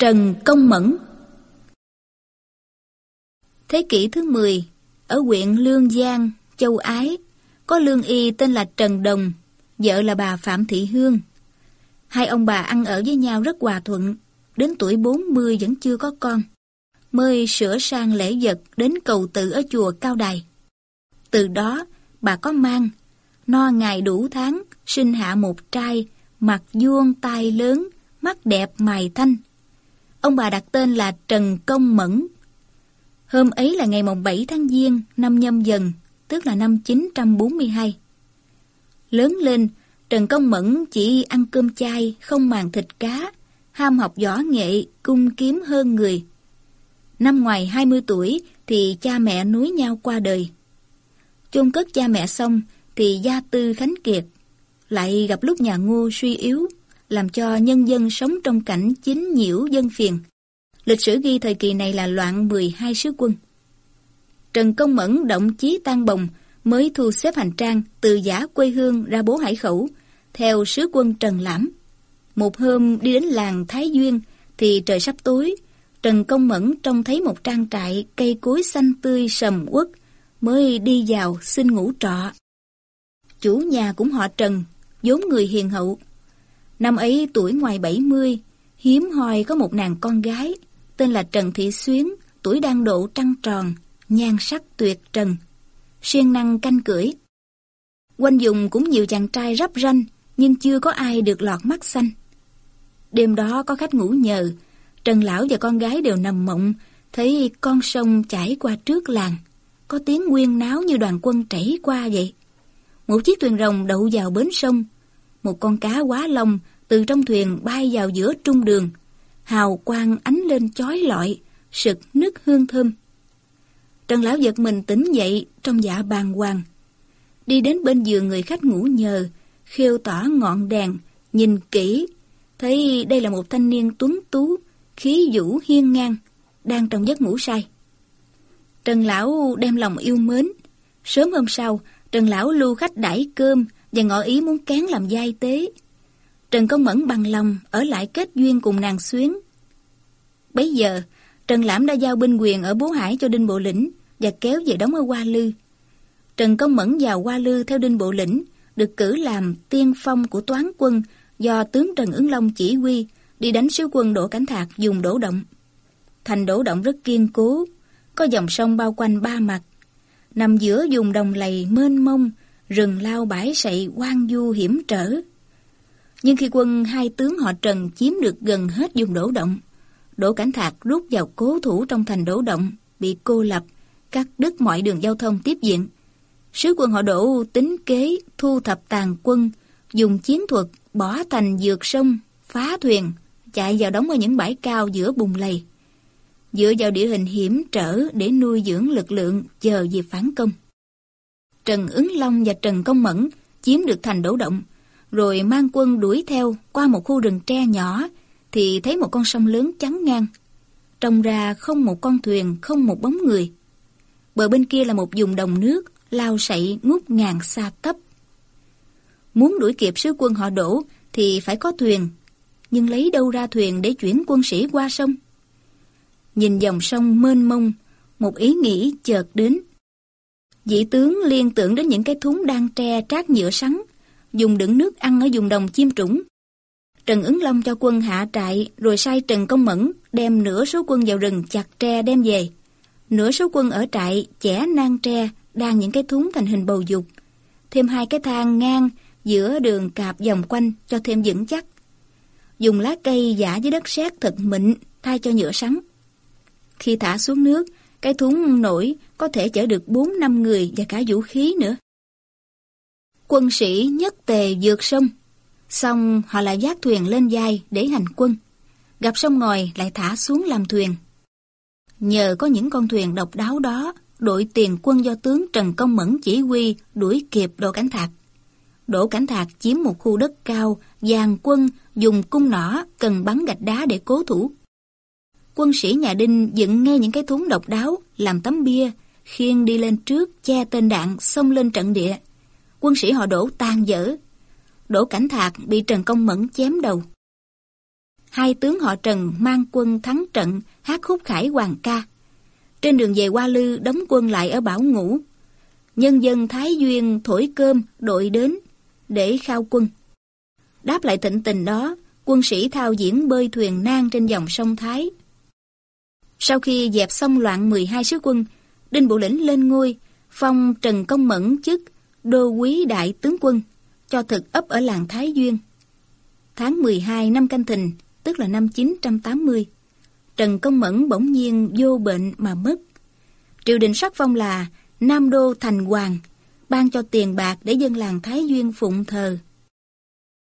Trần Công Mẫn Thế kỷ thứ 10, ở huyện Lương Giang, Châu Ái, có lương y tên là Trần Đồng, vợ là bà Phạm Thị Hương. Hai ông bà ăn ở với nhau rất hòa thuận, đến tuổi 40 vẫn chưa có con. Mới sửa sang lễ vật đến cầu tự ở chùa Cao Đài. Từ đó, bà có mang, no ngày đủ tháng, sinh hạ một trai, mặt vuông tai lớn, mắt đẹp mày thanh. Ông bà đặt tên là Trần Công Mẫn. Hôm ấy là ngày mồng 7 tháng Giêng năm nhâm dần, tức là năm 942. Lớn lên, Trần Công Mẫn chỉ ăn cơm chay, không màng thịt cá, ham học võ nghệ, cung kiếm hơn người. Năm ngoài 20 tuổi thì cha mẹ núi nhau qua đời. chôn cất cha mẹ xong thì gia tư khánh kiệt, lại gặp lúc nhà ngô suy yếu, làm cho nhân dân sống trong cảnh chính nhiễu dân phiền. Lịch sử ghi thời kỳ này là loạn 12 sứ quân. Trần Công Mẫn động chí tan bồng mới thu xếp hành trang từ giả quê hương ra bố hải khẩu, theo sứ quân Trần Lãm. Một hôm đi đến làng Thái Duyên thì trời sắp tối, Trần Công Mẫn trông thấy một trang trại cây cối xanh tươi sầm uất mới đi vào xin ngủ trọ. Chủ nhà cũng họ Trần, vốn người hiền hậu. Năm ấy tuổi ngoài 70, hiếm hoi có một nàng con gái, tên là Trần Thị Xuyến, tuổi đang độ trăng tròn, nhan sắc tuyệt trần, siêng năng canh cưỡi. Quanh dùng cũng nhiều chàng trai rắp ranh, nhưng chưa có ai được lọt mắt xanh. Đêm đó có khách ngủ nhờ, Trần Lão và con gái đều nằm mộng, thấy con sông chảy qua trước làng, có tiếng nguyên náo như đoàn quân chảy qua vậy. Một chiếc thuyền rồng đậu vào bến sông, một con cá quá lông từ trong thuyền bay vào giữa trung đường, hào quang ánh lên chói lọi, sực nức hương thơm. Trần Lão giật mình tỉnh dậy trong dạ bàng hoàng. Đi đến bên giường người khách ngủ nhờ, khiêu tỏ ngọn đèn, nhìn kỹ, thấy đây là một thanh niên tuấn tú, khí vũ hiên ngang, đang trong giấc ngủ say. Trần Lão đem lòng yêu mến. Sớm hôm sau, Trần Lão lưu khách đãi cơm và ngỏ ý muốn kén làm giai tế. Trần Công Mẫn bằng lòng ở lại kết duyên cùng nàng xuyến. Bấy giờ, Trần Lãm đã giao binh quyền ở Bố Hải cho Đinh Bộ Lĩnh và kéo về đóng ở Hoa Lư. Trần Công Mẫn vào Hoa Lư theo Đinh Bộ Lĩnh, được cử làm tiên phong của toán quân do tướng Trần Ứng Long chỉ huy đi đánh sứ quân Đỗ Cảnh Thạc dùng đổ động. Thành đổ động rất kiên cố, có dòng sông bao quanh ba mặt. Nằm giữa vùng đồng lầy mênh mông, rừng lao bãi sậy quang du hiểm trở. Nhưng khi quân hai tướng họ Trần chiếm được gần hết vùng đổ động, Đỗ Cảnh Thạc rút vào cố thủ trong thành đổ động, bị cô lập, cắt đứt mọi đường giao thông tiếp diện. Sứ quân họ Đỗ tính kế thu thập tàn quân, dùng chiến thuật bỏ thành dược sông, phá thuyền, chạy vào đóng ở những bãi cao giữa bùng lầy. Dựa vào địa hình hiểm trở để nuôi dưỡng lực lượng chờ dịp phản công. Trần Ứng Long và Trần Công Mẫn chiếm được thành đổ động, rồi mang quân đuổi theo qua một khu rừng tre nhỏ thì thấy một con sông lớn chắn ngang. Trông ra không một con thuyền, không một bóng người. Bờ bên kia là một vùng đồng nước, lao sậy ngút ngàn xa tấp. Muốn đuổi kịp sứ quân họ đổ thì phải có thuyền, nhưng lấy đâu ra thuyền để chuyển quân sĩ qua sông? Nhìn dòng sông mênh mông, một ý nghĩ chợt đến. Dĩ tướng liên tưởng đến những cái thúng đang tre trát nhựa sắn, dùng đựng nước ăn ở vùng đồng chim trũng. Trần Ứng Long cho quân hạ trại rồi sai Trần Công Mẫn đem nửa số quân vào rừng chặt tre đem về. Nửa số quân ở trại chẻ nang tre đan những cái thúng thành hình bầu dục. Thêm hai cái thang ngang giữa đường cạp vòng quanh cho thêm vững chắc. Dùng lá cây giả với đất sét thật mịn thay cho nhựa sắn. Khi thả xuống nước, cái thúng nổi có thể chở được 4 năm người và cả vũ khí nữa. Quân sĩ nhất tề vượt sông, xong họ lại vác thuyền lên vai để hành quân. Gặp sông ngòi lại thả xuống làm thuyền. Nhờ có những con thuyền độc đáo đó, đội tiền quân do tướng Trần Công Mẫn chỉ huy đuổi kịp Đỗ Cảnh Thạc. Đỗ Cảnh Thạc chiếm một khu đất cao, dàn quân dùng cung nỏ cần bắn gạch đá để cố thủ. Quân sĩ nhà Đinh dựng ngay những cái thúng độc đáo, làm tấm bia, khiêng đi lên trước, che tên đạn, xông lên trận địa. Quân sĩ họ đổ tan dở. Đỗ Cảnh Thạc bị Trần Công Mẫn chém đầu. hai tướng họ Trần mang quân thắng trận hát khúc khải hoàng ca. Trên đường về Hoa Lư đóng quân lại ở Bảo Ngũ. Nhân dân Thái Duyên thổi cơm đội đến để khao quân. Đáp lại thịnh tình đó, quân sĩ thao diễn bơi thuyền nan trên dòng sông Thái. Sau khi dẹp xong loạn 12 sứ quân, Đinh Bộ Lĩnh lên ngôi, phong Trần Công Mẫn chức đô quý đại tướng quân, cho thực ấp ở làng Thái Duyên. Tháng 12 năm Canh Thìn, tức là năm 980, Trần Công Mẫn bỗng nhiên vô bệnh mà mất. Triều đình sắc phong là Nam Đô Thành Hoàng, ban cho tiền bạc để dân làng Thái Duyên phụng thờ.